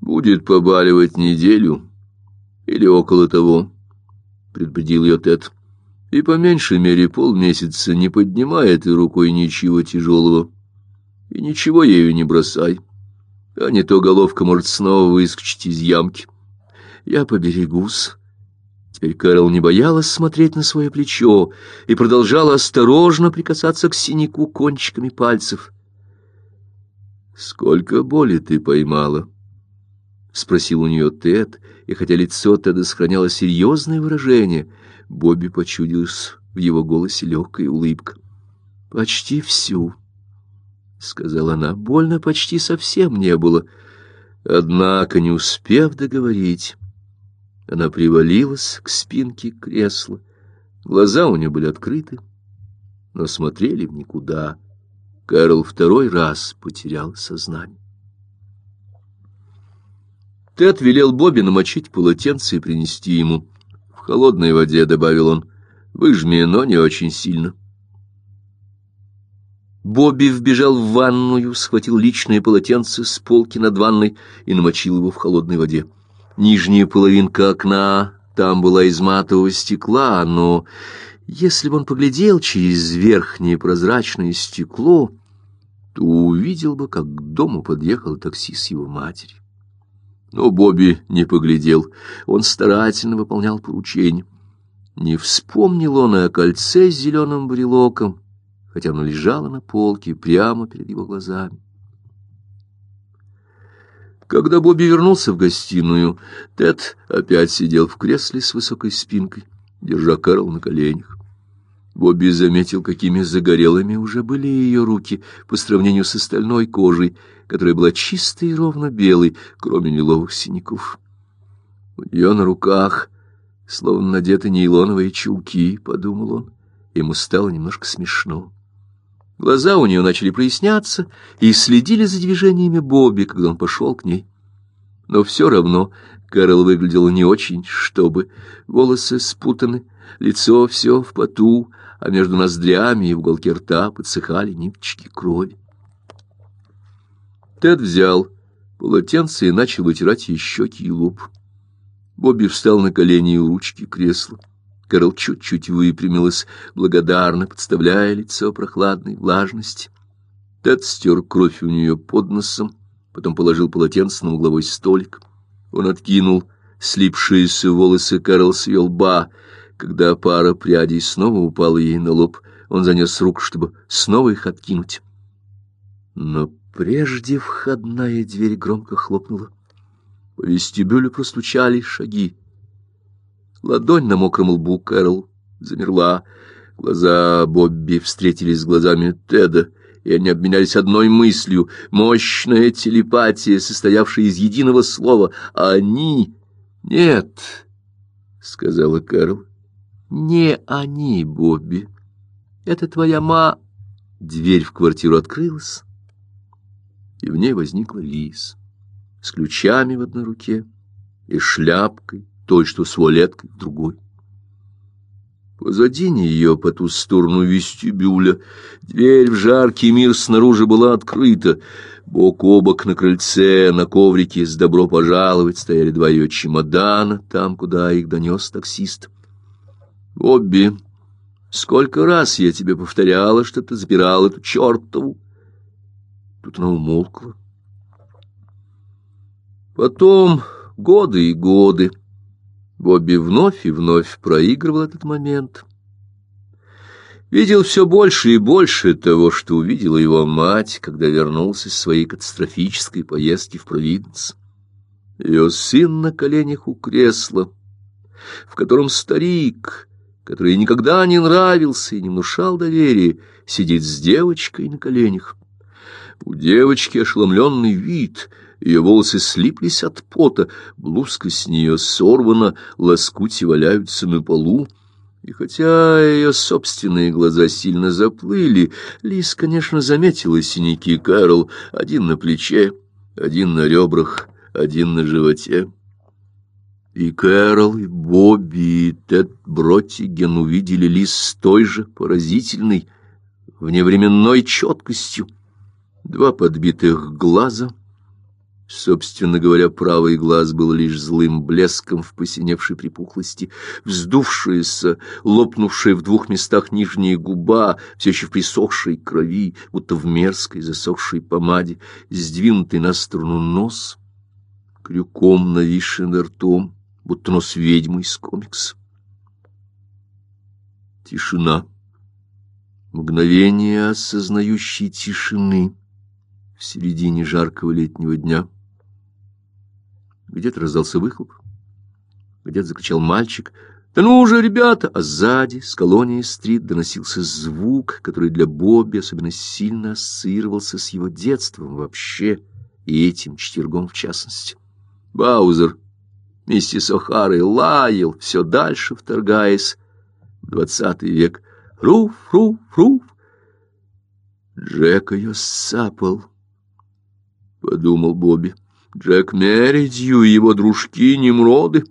Будет побаливать неделю или около того, — предупредил ее Тед. И по меньшей мере полмесяца не поднимай этой рукой ничего тяжелого. И ничего ею не бросай, а не то головка может снова выскочить из ямки. Я поберегусь. Теперь Кэрол не боялась смотреть на свое плечо и продолжала осторожно прикасаться к синяку кончиками пальцев. «Сколько боли ты поймала?» — спросил у нее Тед, и хотя лицо Теда сохраняло серьезное выражение, Бобби почудилась в его голосе легкая улыбка. — Почти всю, — сказала она. — Больно почти совсем не было. Однако, не успев договорить, она привалилась к спинке кресла. Глаза у нее были открыты, но смотрели в никуда. Кэрол второй раз потерял сознание. Тед велел Бобби намочить полотенце и принести ему. В холодной воде, — добавил он, — выжми, но не очень сильно. Бобби вбежал в ванную, схватил личное полотенце с полки над ванной и намочил его в холодной воде. Нижняя половинка окна там была из матового стекла, но если бы он поглядел через верхнее прозрачное стекло, то увидел бы, как к дому подъехал такси с его матерью. Но Бобби не поглядел. Он старательно выполнял поручение. Не вспомнил он и о кольце с зеленым брелоком, хотя оно лежало на полке прямо перед его глазами. Когда Бобби вернулся в гостиную, Тед опять сидел в кресле с высокой спинкой, держа Кэрол на коленях. Бобби заметил, какими загорелыми уже были ее руки по сравнению с остальной кожей, которая была чистой и ровно белой, кроме лиловых синяков. У нее на руках словно надеты нейлоновые чулки, — подумал он. Ему стало немножко смешно. Глаза у нее начали проясняться и следили за движениями Бобби, когда он пошел к ней. Но все равно Кэрол выглядела не очень, чтобы. Волосы спутаны, лицо все в поту, а между ноздрями и в уголке рта подсыхали ниточки крови. Тед взял полотенце и начал вытирать ей щеки и лоб. Бобби встал на колени у ручки кресла. Кэрол чуть-чуть выпрямилась, благодарно подставляя лицо прохладной влажности. Тед стер кровь у нее под носом, потом положил полотенце на угловой столик. Он откинул слипшиеся волосы Кэрол с ее лба. Когда пара прядей снова упала ей на лоб, он занес руку, чтобы снова их откинуть. Но прежде входная дверь громко хлопнула. По вестибюлю простучали шаги. Ладонь на мокром лбу Кэрол замерла. Глаза Бобби встретились с глазами Теда — и они обменялись одной мыслью — мощная телепатия, состоявшая из единого слова. Они... — Нет, — сказала Кэрол. — Не они, Бобби. Это твоя ма... Дверь в квартиру открылась, и в ней возникла Лиз с ключами в одной руке и шляпкой, той, что с вуалеткой в другой. Позади нее, по ту сторону вестибюля, дверь в жаркий мир снаружи была открыта. Бок о бок на крыльце, на коврике с «добро пожаловать» стояли два ее чемодана, там, куда их донес таксист. «Бобби, сколько раз я тебе повторяла, что ты запирал эту чертову?» Тут она умолкла. Потом годы и годы Бобби вновь и вновь проигрывал этот момент. Видел все больше и больше того, что увидела его мать, когда вернулся с своей катастрофической поездки в Провиденс. Ее сын на коленях у кресла, в котором старик, который никогда не нравился и не внушал доверия, сидит с девочкой на коленях. У девочки ошеломленный вид — ее волосы слиплись от пота, блузка с нее сорвана, лоскути валяются на полу. И хотя ее собственные глаза сильно заплыли, Лис, конечно, заметила синяки Кэрол, один на плече, один на ребрах, один на животе. И Кэрол, и Бобби, и Тед Броттиген увидели Лис с той же поразительной, вневременной четкостью. Два подбитых глаза — Собственно говоря, правый глаз был лишь злым блеском в посиневшей припухлости, вздувшаяся, лопнувшая в двух местах нижняя губа, все еще в присохшей крови, будто в мерзкой засохшей помаде, сдвинутый на сторону нос, крюком нависший над ртом, будто нос ведьмы из комикса. Тишина. Мгновение осознающей тишины в середине жаркого летнего дня — где-то раздался выхлоп, где-то закричал мальчик. «Да ну уже, ребята!» А сзади, с колонии-стрит, доносился звук, который для Бобби особенно сильно ассоциировался с его детством вообще и этим четвергом в частности. Баузер, миссис О'Хара лаял, все дальше вторгаясь в двадцатый век. «Руф, руф, руф!» Джек ее сапал, — подумал Бобби. Джек Меридью и его дружки Немроды.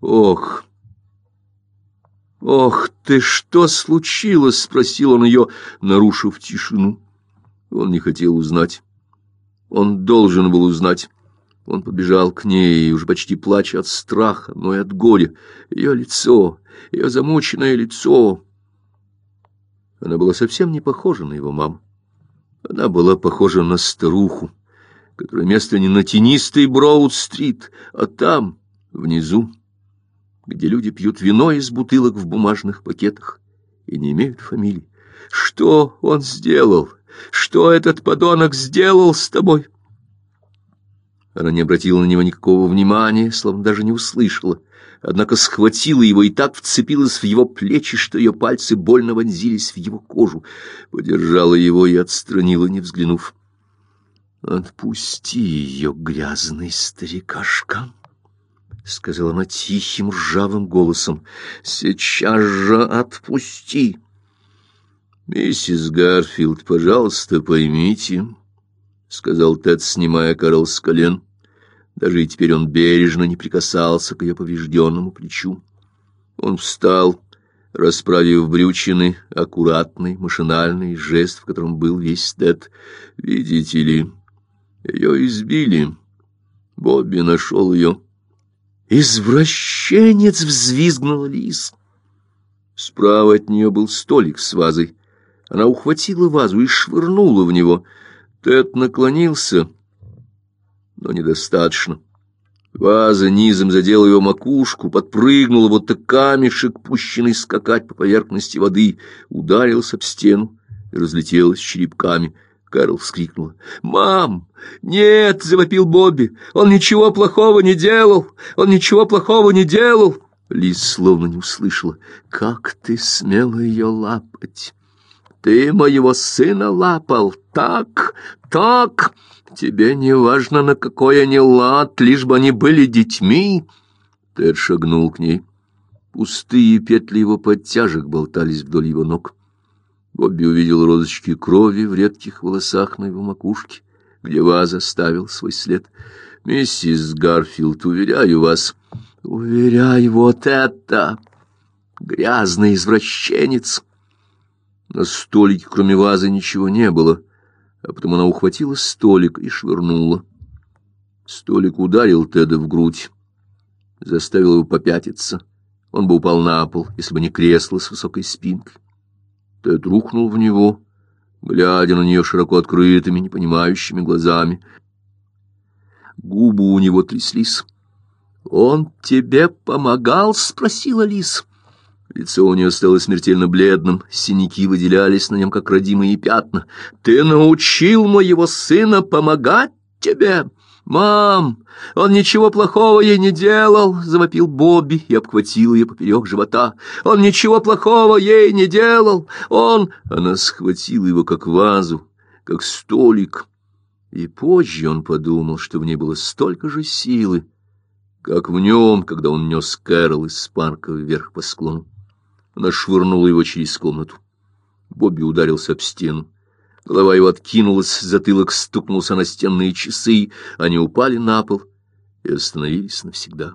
Ох! Ох ты, что случилось? Спросил он ее, нарушив тишину. Он не хотел узнать. Он должен был узнать. Он подбежал к ней, уже почти плача от страха, но и от горя. Ее лицо, ее замученное лицо. Она была совсем не похожа на его маму. Она была похожа на старуху которое место не на тенистой Броуд-стрит, а там, внизу, где люди пьют вино из бутылок в бумажных пакетах и не имеют фамилий. Что он сделал? Что этот подонок сделал с тобой? Она не обратила на него никакого внимания, словно даже не услышала, однако схватила его и так вцепилась в его плечи, что ее пальцы больно вонзились в его кожу, подержала его и отстранила, не взглянув. «Отпусти ее, грязный старикашка!» — сказала она тихим ржавым голосом. «Сейчас же отпусти!» «Миссис Гарфилд, пожалуйста, поймите», — сказал Тед, снимая Карл с колен. Даже и теперь он бережно не прикасался к ее поврежденному плечу. Он встал, расправив брючины, аккуратный, машинальный жест, в котором был весь Тед. «Видите ли, ее избили. Бобби нашел ее». «Извращенец!» — взвизгнула Лис. Справа от нее был столик с вазой. Она ухватила вазу и швырнула в него. Тед наклонился, но недостаточно. Ваза низом задела его макушку, подпрыгнула, будто камешек, пущенный скакать по поверхности воды, ударился об стену и разлетелась черепками. Кэрол вскрикнула. «Мам! Нет!» — завопил Бобби. «Он ничего плохого не делал! Он ничего плохого не делал!» Лиз словно не услышала. «Как ты смела ее лапать!» «Ты моего сына лапал! Так! Так!» Тебе не важно, на какой они лад, лишь бы они были детьми. Тед шагнул к ней. Пустые петли его подтяжек болтались вдоль его ног. Бобби увидел розочки крови в редких волосах на его макушке, где ваза ставил свой след. «Миссис Гарфилд, уверяю вас...» «Уверяю, вот это... грязный извращенец!» На столике, кроме вазы, ничего не было а потом она ухватила столик и швырнула. Столик ударил Теда в грудь, заставил его попятиться. Он бы упал на пол, если бы не кресло с высокой спинкой. Тед рухнул в него, глядя на нее широко открытыми, непонимающими глазами. Губы у него тряслись. «Он тебе помогал?» — спросила Лис. Лицо у нее стало смертельно бледным, синяки выделялись на нем, как родимые пятна. «Ты научил моего сына помогать тебе?» «Мам, он ничего плохого ей не делал!» — завопил Бобби и обхватил ее поперек живота. «Он ничего плохого ей не делал! Он...» Она схватила его как вазу, как столик. И позже он подумал, что в ней было столько же силы, как в нем, когда он нес Кэрол из парка вверх по склону. Она швырнула его через комнату. Бобби ударился об стену. Голова его откинулась, затылок стукнулся на стенные часы, они упали на пол и остановились навсегда.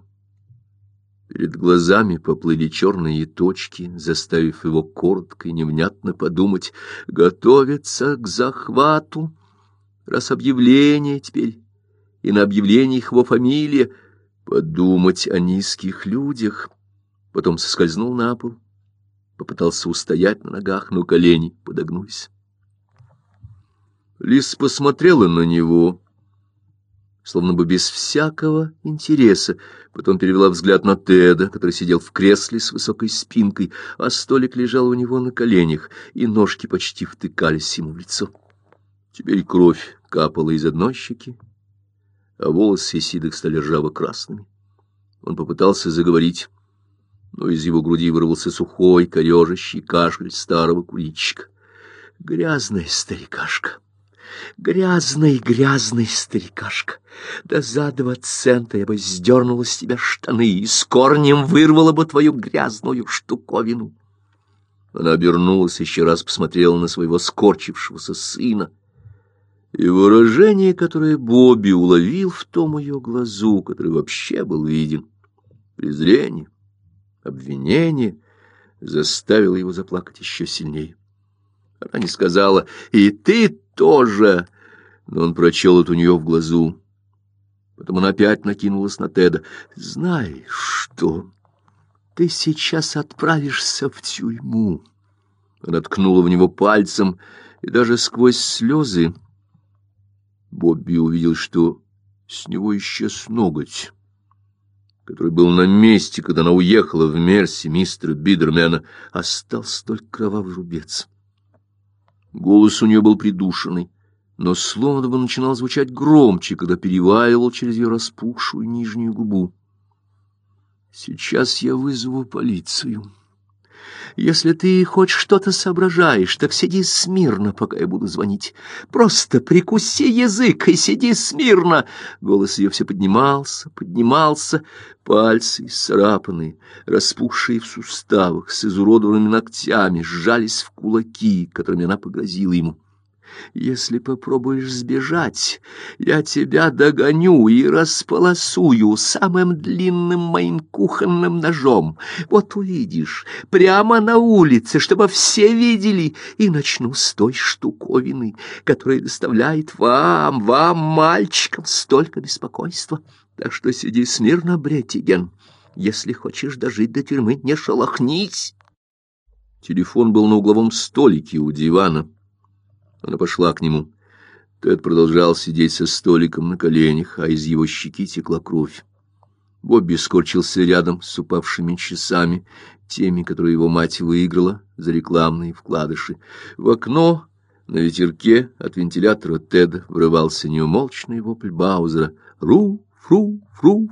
Перед глазами поплыли черные точки, заставив его коротко и невнятно подумать, готовиться к захвату, раз объявление теперь, и на объявлениях его фамилия, подумать о низких людях. Потом соскользнул на пол попытался устоять на ногах, но колени подогнулись. Лис посмотрела на него, словно бы без всякого интереса, потом перевела взгляд на Теда, который сидел в кресле с высокой спинкой, а столик лежал у него на коленях, и ножки почти втыкались ему в лицо. Теперь кровь капала из одной щеки, а волосы Сидых стали ржаво-красными. Он попытался заговорить, но из его груди вырвался сухой, корежащий кашель старого курильщика. Грязная старикашка, грязный, грязный старикашка. Да за два цента я бы сдернула с тебя штаны и с корнем вырвала бы твою грязную штуковину. Она обернулась, еще раз посмотрела на своего скорчившегося сына. И выражение, которое Бобби уловил в том ее глазу, который вообще был виден, презрение, обвинение заставило его заплакать еще сильнее. Она не сказала «И ты тоже!» но он прочел это у нее в глазу. Потом она опять накинулась на Теда. «Знаешь что? Ты сейчас отправишься в тюрьму». Она ткнула в него пальцем, и даже сквозь слезы Бобби увидел, что с него исчез ноготь который был на месте, когда она уехала в Мерси мистера Бидермена, остался только кровавый рубец. Голос у нее был придушенный, но словно бы начинал звучать громче, когда переваливал через ее распухшую нижнюю губу. «Сейчас я вызову полицию». Если ты хоть что-то соображаешь, так сиди смирно, пока я буду звонить. Просто прикуси язык и сиди смирно. Голос ее все поднимался, поднимался. Пальцы, сцарапанные, распухшие в суставах, с изуродованными ногтями, сжались в кулаки, которыми она погрозила ему. Если попробуешь сбежать, я тебя догоню и располосую самым длинным моим кухонным ножом. Вот увидишь, прямо на улице, чтобы все видели, и начну с той штуковины, которая доставляет вам, вам, мальчикам, столько беспокойства. Так что сиди смирно, Бреттиген. Если хочешь дожить до тюрьмы, не шелохнись. Телефон был на угловом столике у дивана. Она пошла к нему. Тед продолжал сидеть со столиком на коленях, а из его щеки текла кровь. Бобби скорчился рядом с упавшими часами, теми, которые его мать выиграла за рекламные вкладыши. В окно на ветерке от вентилятора Теда врывался неумолчный вопль Баузера. «Руф, руф, руф!»